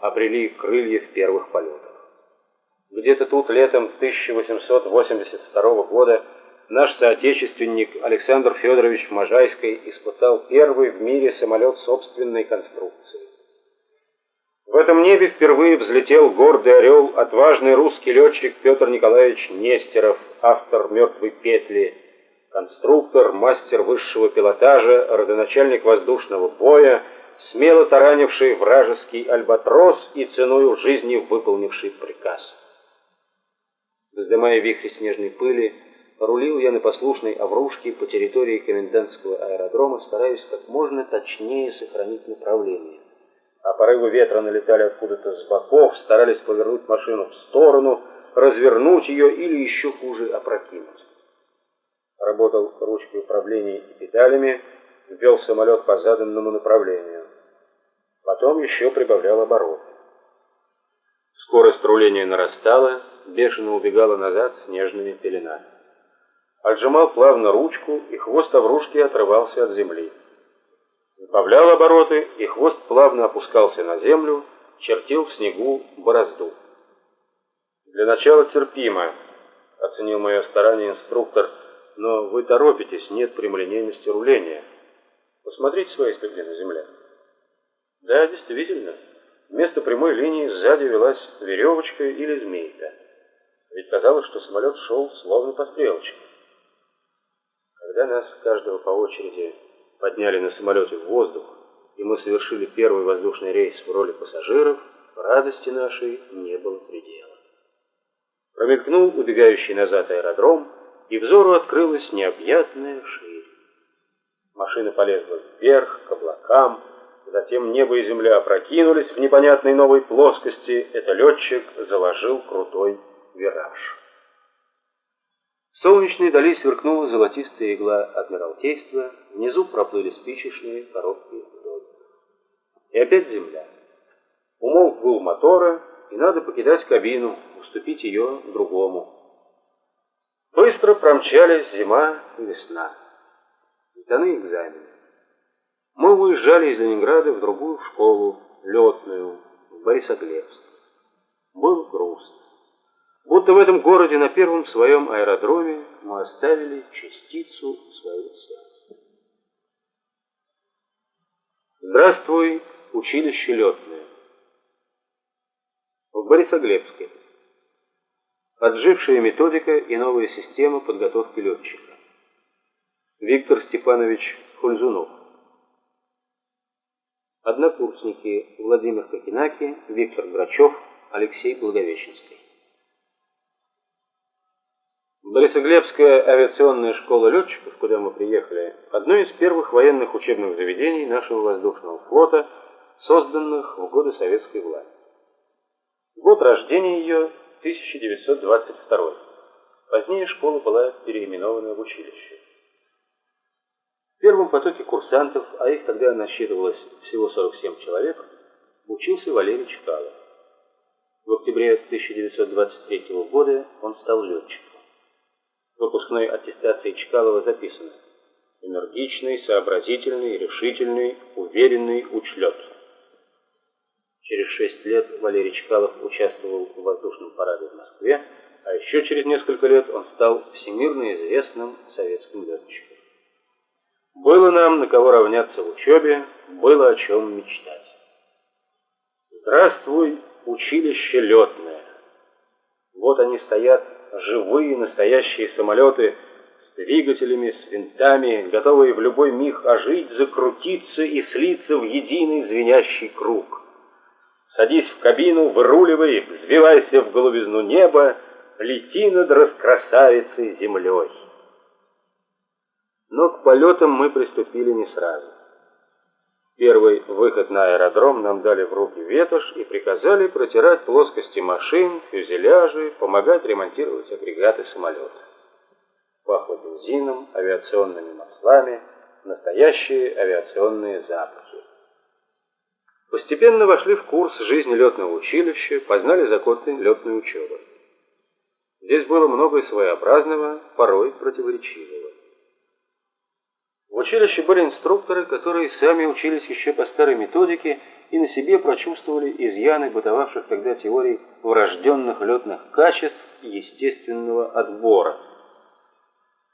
обрели крылья в первых полетах. Где-то тут летом 1882 года наш соотечественник Александр Федорович Можайский испытал первый в мире самолет собственной конструкции. В этом небе впервые взлетел гордый орел, отважный русский летчик Петр Николаевич Нестеров, автор «Мертвой петли», конструктор, мастер высшего пилотажа, родоначальник воздушного боя, смело таранивший вражеский альбатрос и ценою жизни выполнивший приказ. Вздымая вихри снежной пыли, рулил я на послушной овружке по территории комендантского аэродрома, стараясь как можно точнее сохранить направление. А порывы ветра налетали откуда-то с боков, старались повернуть машину в сторону, развернуть ее или еще хуже опрокинуть. Работал ручкой управления и педалями, ввел самолет по заданному направлению. Потом еще прибавлял обороты. Скорость руления нарастала, бешено убегала назад снежными пеленами. Отжимал плавно ручку, и хвост овружки отрывался от земли. Сбавлял обороты, и хвост плавно опускался на землю, чертил в снегу борозду. «Для начала терпимо», — оценил мое старание инструктор, «но вы торопитесь, нет прямолинейности руления. Посмотрите свои следы на земле». Да, действительно, вместо прямой линии сзади велась веревочка или змейка. Ведь казалось, что самолет шел словно по стрелочке. Когда нас каждого по очереди подняли на самолете в воздух, и мы совершили первый воздушный рейс в роли пассажиров, радости нашей не было предела. Промелькнул убегающий назад аэродром, и взору открылась необъятная ширь. Машина полезла вверх, к облакам, Затем небо и земля опрокинулись в непонятной новой плоскости. Это летчик заложил крутой вираж. В солнечной дали сверкнула золотистая игла Адмиралтейства, внизу проплыли спичечные коробки вдоль. И опять земля. Умолк гул мотора, и надо покидать кабину, уступить ее другому. Быстро промчались зима и весна. Сданы экзамены. Мы уезжали из Ленинграда в другую школу, летную, в Борисоглебск. Был грустно. Будто в этом городе на первом своем аэродроме мы оставили частицу своего сердца. Здравствуй, училище летное. В Борисоглебске. Отжившая методика и новая система подготовки летчика. Виктор Степанович Хульзунов. Однокурсники Владимир Кокинаки, Виктор Грачев, Алексей Благовещенский. Борисоглебская авиационная школа летчиков, куда мы приехали, одно из первых военных учебных заведений нашего воздушного флота, созданных в годы советской власти. Год рождения ее 1922. Позднее школа была переименована в училище. В первом потоке курсантов, а их тогда насчитывалось всего 47 человек, учился Валерий Чкалов. В октябре 1923 года он стал летчиком. В выпускной аттестации Чкалова записано «Энергичный, сообразительный, решительный, уверенный учлет». Через шесть лет Валерий Чкалов участвовал в воздушном параде в Москве, а еще через несколько лет он стал всемирно известным советским летчиком. Было нам на кого равняться в учебе, было о чем мечтать. Здравствуй, училище летное. Вот они стоят, живые, настоящие самолеты, с двигателями, с винтами, готовые в любой миг ожить, закрутиться и слиться в единый звенящий круг. Садись в кабину, выруливай, взвивайся в голубизну неба, лети над раскрасавицей землей. Но к полетам мы приступили не сразу. Первый выход на аэродром нам дали в руки ветошь и приказали протирать плоскости машин, фюзеляжи, помогать ремонтировать агрегаты самолета. Пахло бензином, авиационными маслами, настоящие авиационные запахи. Постепенно вошли в курс жизни летного училища, познали законы летной учебы. Здесь было много своеобразного, порой противоречивого. В училище были инструкторы, которые сами учились еще по старой методике и на себе прочувствовали изъяны бытовавших тогда теорий врожденных летных качеств естественного отбора –